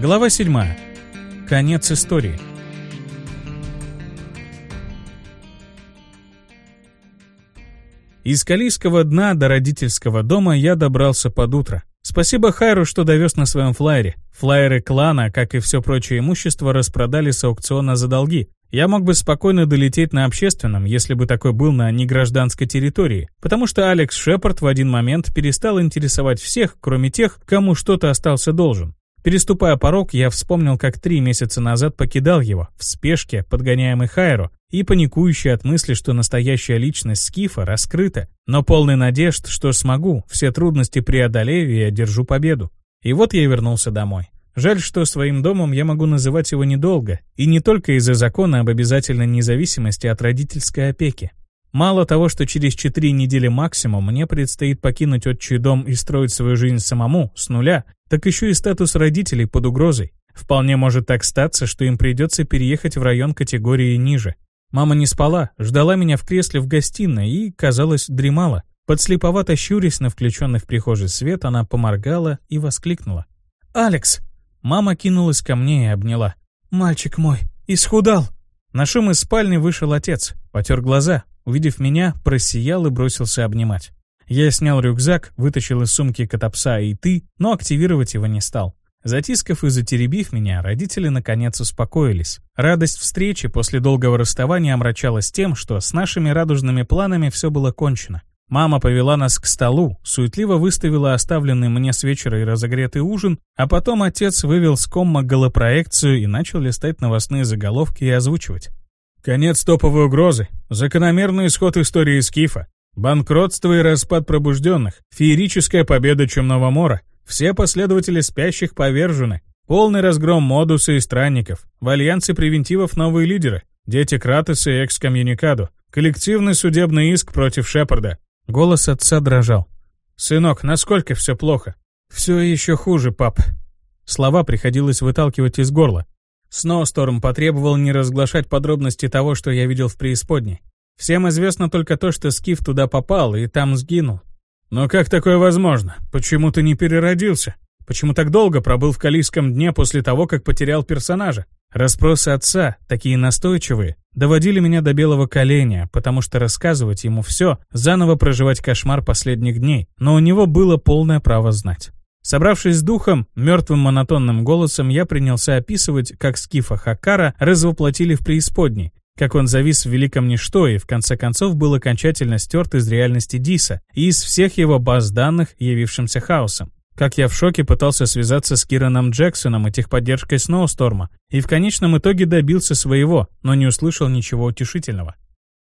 Глава 7. Конец истории. Из Калийского дна до родительского дома я добрался под утро. Спасибо Хайру, что довез на своем флайере. Флайеры клана, как и все прочее имущество, распродали с аукциона за долги. Я мог бы спокойно долететь на общественном, если бы такой был на негражданской территории, потому что Алекс Шепард в один момент перестал интересовать всех, кроме тех, кому что-то остался должен. Переступая порог, я вспомнил, как три месяца назад покидал его, в спешке, подгоняемый Хайро, и паникующий от мысли, что настоящая личность Скифа раскрыта, но полный надежд, что смогу, все трудности преодолею и одержу победу. И вот я вернулся домой. Жаль, что своим домом я могу называть его недолго, и не только из-за закона об обязательной независимости от родительской опеки. Мало того, что через четыре недели максимум мне предстоит покинуть отчий дом и строить свою жизнь самому, с нуля, так еще и статус родителей под угрозой. Вполне может так статься, что им придется переехать в район категории ниже. Мама не спала, ждала меня в кресле в гостиной и, казалось, дремала. Подслеповато щурясь на включенный в прихожей свет, она поморгала и воскликнула. «Алекс!» Мама кинулась ко мне и обняла. «Мальчик мой, исхудал!» На шум из спальни вышел отец, потер глаза, увидев меня, просиял и бросился обнимать. Я снял рюкзак, вытащил из сумки котопса и ты, но активировать его не стал. Затискав и затеребив меня, родители наконец успокоились. Радость встречи после долгого расставания омрачалась тем, что с нашими радужными планами все было кончено. Мама повела нас к столу, суетливо выставила оставленный мне с вечера и разогретый ужин, а потом отец вывел с комма голопроекцию и начал листать новостные заголовки и озвучивать. Конец топовой угрозы, закономерный исход истории Скифа, Банкротство и распад пробужденных, феерическая победа Чумного Мора, все последователи спящих повержены, полный разгром модуса и странников, в альянсе превентивов новые лидеры, дети Кратоса и Экскоммуникадо, коллективный судебный иск против Шепарда. Голос отца дрожал. «Сынок, насколько все плохо?» «Все еще хуже, пап». Слова приходилось выталкивать из горла. Сноусторм потребовал не разглашать подробности того, что я видел в преисподней. Всем известно только то, что Скиф туда попал и там сгинул. Но как такое возможно? Почему ты не переродился? Почему так долго пробыл в Калийском дне после того, как потерял персонажа? Распросы отца, такие настойчивые, доводили меня до белого коленя, потому что рассказывать ему все, заново проживать кошмар последних дней, но у него было полное право знать. Собравшись с духом, мертвым монотонным голосом я принялся описывать, как Скифа Хакара развоплотили в преисподней, как он завис в великом ничто и в конце концов был окончательно стерт из реальности Диса и из всех его баз данных, явившимся хаосом. Как я в шоке пытался связаться с Кираном Джексоном и техподдержкой Сноусторма, и в конечном итоге добился своего, но не услышал ничего утешительного.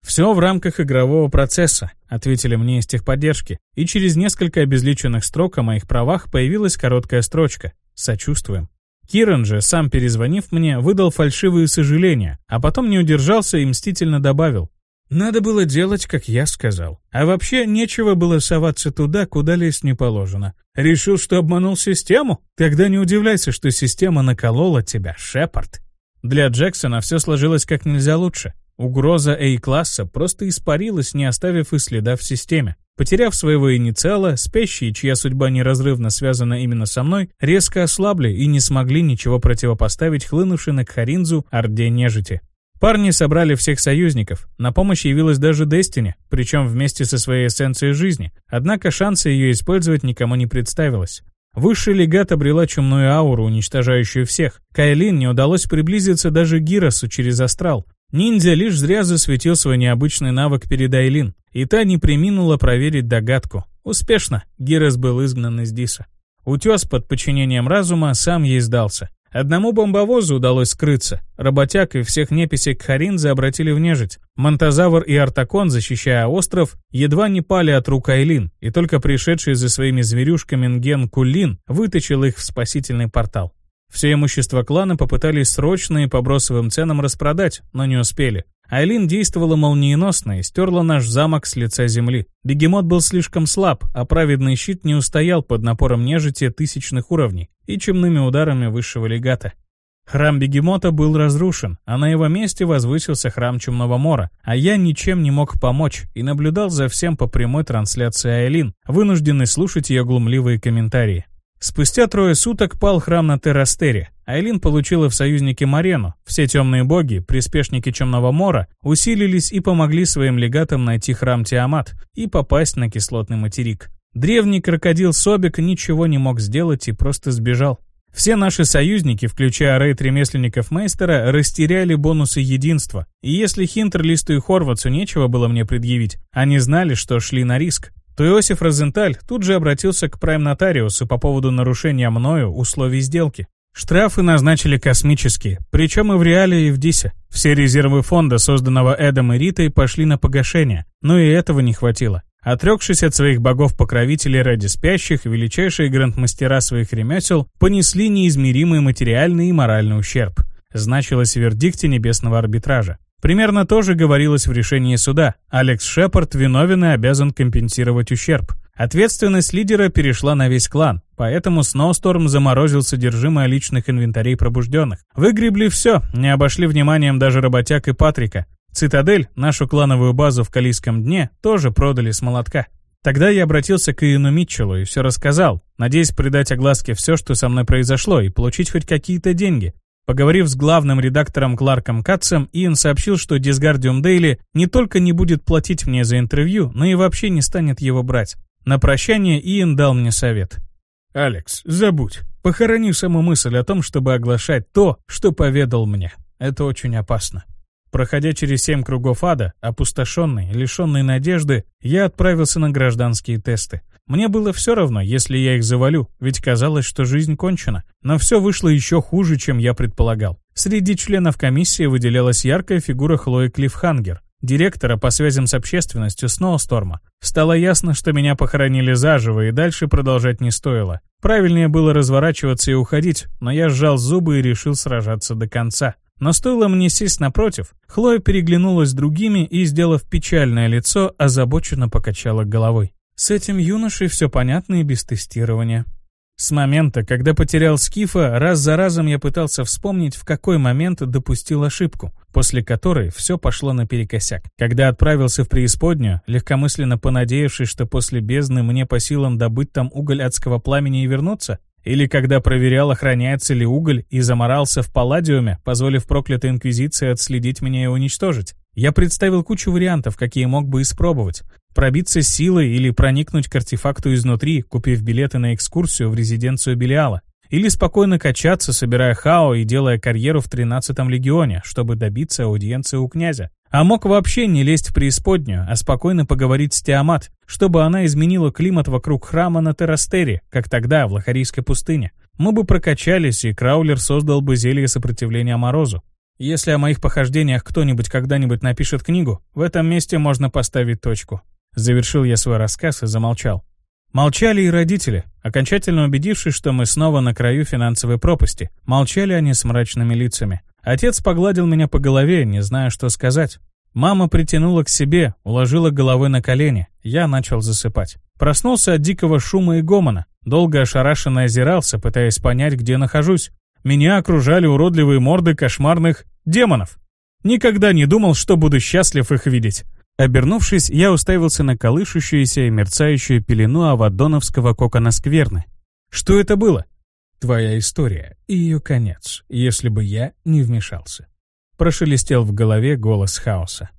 «Все в рамках игрового процесса», — ответили мне из техподдержки, и через несколько обезличенных строк о моих правах появилась короткая строчка «Сочувствуем». Киран же, сам перезвонив мне, выдал фальшивые сожаления, а потом не удержался и мстительно добавил. «Надо было делать, как я сказал. А вообще, нечего было соваться туда, куда лезть не положено. Решил, что обманул систему? Тогда не удивляйся, что система наколола тебя, Шепард». Для Джексона все сложилось как нельзя лучше. Угроза A-класса просто испарилась, не оставив и следа в системе. Потеряв своего инициала, спящие, чья судьба неразрывно связана именно со мной, резко ослабли и не смогли ничего противопоставить хлынувшей на Кхаринзу орде нежити. Парни собрали всех союзников, на помощь явилась даже Дестини, причем вместе со своей эссенцией жизни, однако шанса ее использовать никому не представилось. Высший легат обрела чумную ауру, уничтожающую всех. Кайлин не удалось приблизиться даже Гиросу через астрал, Ниндзя лишь зря засветил свой необычный навык перед Айлин, и та не приминула проверить догадку. Успешно, Гирос был изгнан из Диса. Утес под подчинением разума сам ей сдался. Одному бомбовозу удалось скрыться. Работяг и всех неписей Кхаринзы обратили в нежить. Монтазавр и Артакон, защищая остров, едва не пали от рук Айлин, и только пришедший за своими зверюшками Нген Кулин вытащил их в спасительный портал. Все имущество клана попытались срочно и по бросовым ценам распродать, но не успели. Айлин действовала молниеносно и стерла наш замок с лица земли. Бегемот был слишком слаб, а праведный щит не устоял под напором нежити тысячных уровней и чемными ударами высшего легата. Храм Бегемота был разрушен, а на его месте возвысился храм Чумного Мора, а я ничем не мог помочь и наблюдал за всем по прямой трансляции Айлин, вынужденный слушать ее глумливые комментарии. Спустя трое суток пал храм на Террастере. Айлин получила в союзнике Марену. Все темные боги, приспешники Темного Мора, усилились и помогли своим легатам найти храм Тиамат и попасть на кислотный материк. Древний крокодил Собик ничего не мог сделать и просто сбежал. Все наши союзники, включая рейд ремесленников Мейстера, растеряли бонусы единства. И если Хинтерлисту и Хорватсу нечего было мне предъявить, они знали, что шли на риск то Иосиф Розенталь тут же обратился к прайм-нотариусу по поводу нарушения мною условий сделки. Штрафы назначили космические, причем и в Реале, и в Дисе. Все резервы фонда, созданного Эдом и Ритой, пошли на погашение, но и этого не хватило. Отрекшись от своих богов-покровителей ради спящих, величайшие грандмастера своих ремесел понесли неизмеримый материальный и моральный ущерб. Значилось в вердикте небесного арбитража. Примерно то же говорилось в решении суда. Алекс Шепард виновен и обязан компенсировать ущерб. Ответственность лидера перешла на весь клан, поэтому Сноусторм заморозил содержимое личных инвентарей пробужденных. Выгребли все, не обошли вниманием даже работяг и Патрика. Цитадель, нашу клановую базу в Калийском дне, тоже продали с молотка. Тогда я обратился к Иену Митчеллу и все рассказал, надеясь придать огласке все, что со мной произошло, и получить хоть какие-то деньги. Поговорив с главным редактором Кларком Катцем, Иэн сообщил, что Disgardium Daily не только не будет платить мне за интервью, но и вообще не станет его брать. На прощание Иэн дал мне совет. «Алекс, забудь. Похорони саму мысль о том, чтобы оглашать то, что поведал мне. Это очень опасно». Проходя через семь кругов ада, опустошенный, лишенный надежды, я отправился на гражданские тесты. Мне было все равно, если я их завалю, ведь казалось, что жизнь кончена. Но все вышло еще хуже, чем я предполагал. Среди членов комиссии выделялась яркая фигура Хлои Клиффхангер, директора по связям с общественностью Сноусторма. Стало ясно, что меня похоронили заживо, и дальше продолжать не стоило. Правильнее было разворачиваться и уходить, но я сжал зубы и решил сражаться до конца. Но стоило мне сесть напротив, Хлоя переглянулась с другими и, сделав печальное лицо, озабоченно покачала головой. С этим юношей все понятно и без тестирования. С момента, когда потерял Скифа, раз за разом я пытался вспомнить, в какой момент допустил ошибку, после которой все пошло наперекосяк. Когда отправился в преисподнюю, легкомысленно понадеявшись, что после бездны мне по силам добыть там уголь адского пламени и вернуться, или когда проверял, охраняется ли уголь, и заморался в палладиуме, позволив проклятой инквизиции отследить меня и уничтожить. Я представил кучу вариантов, какие мог бы испробовать. Пробиться силой или проникнуть к артефакту изнутри, купив билеты на экскурсию в резиденцию Белиала. Или спокойно качаться, собирая хао и делая карьеру в 13-м легионе, чтобы добиться аудиенции у князя. А мог вообще не лезть в преисподнюю, а спокойно поговорить с Тиамат, чтобы она изменила климат вокруг храма на Террастере, как тогда, в Лохарийской пустыне. Мы бы прокачались, и Краулер создал бы зелье сопротивления морозу. Если о моих похождениях кто-нибудь когда-нибудь напишет книгу, в этом месте можно поставить точку. Завершил я свой рассказ и замолчал. Молчали и родители, окончательно убедившись, что мы снова на краю финансовой пропасти. Молчали они с мрачными лицами. Отец погладил меня по голове, не зная, что сказать. Мама притянула к себе, уложила головой на колени. Я начал засыпать. Проснулся от дикого шума и гомона. Долго ошарашенно озирался, пытаясь понять, где нахожусь. Меня окружали уродливые морды кошмарных демонов. Никогда не думал, что буду счастлив их видеть. Обернувшись, я уставился на колышущуюся и мерцающую пелену авадоновского кокона скверны. Что это было? Твоя история и ее конец, если бы я не вмешался. Прошелестел в голове голос хаоса.